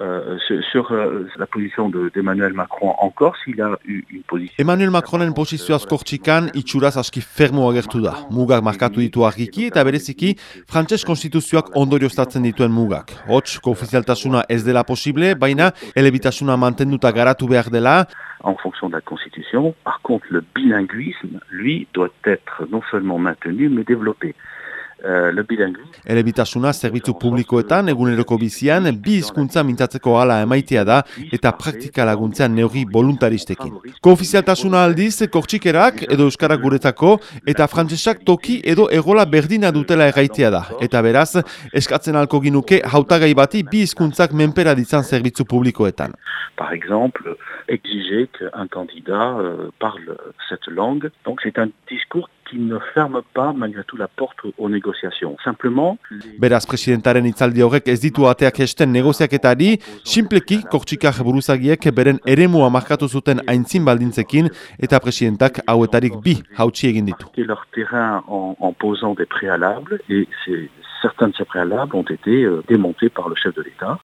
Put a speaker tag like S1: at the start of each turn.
S1: Euh, sur euh, la position d'Emmanuel de, Macron encore, s'il a eu une position...
S2: Emmanuel Macronen posizioaz kortxikan itxuraz aski fermo agertu da. Mugak markatu ditu argiki eta bereziki frantses konstituzioak ondorioztatzen dituen mugak. Hots, koofizialtasuna ez dela posible, baina elebitasuna mantenduta garatu behar dela.
S1: En fonction de la Constitution, par contre, le bilinguisme, lui, doit être non seulement maintenu, mais développé.
S2: Uh, Elebitasuna zerbitzu publikoetan eguneroko bizian bi hizkuntza mintzatzeko hala emaitea da eta praktika laguntzean neurri voluntaristekin. Koofizialtasuna aldiz, kortxikerak edo euskarak guretako eta frantsesak toki edo egola berdina dutela erraitea da. Eta beraz, eskatzen alko ginuke hautagai bati bi hizkuntzak menpera ditzan zerbitzu publikoetan.
S1: Par exemple, exiger qu'un candidat euh, parle cette langue. Donc c'est un discours qui ne ferme pas malgré tout la porte aux négociations. Simplement...
S2: Beraz, presidentaren itzaldi horrek ez ditu ateak esten negoziaketari, simpleki kortxikar buruzagiek beren eremua markatu zuten aintzin baldintzekin eta presidentak hauetarik bi hautsi egin ditu.
S1: leur terrain en, en posant des préalables et certains de ces préalables ont été euh, démontés par le chef de l'État.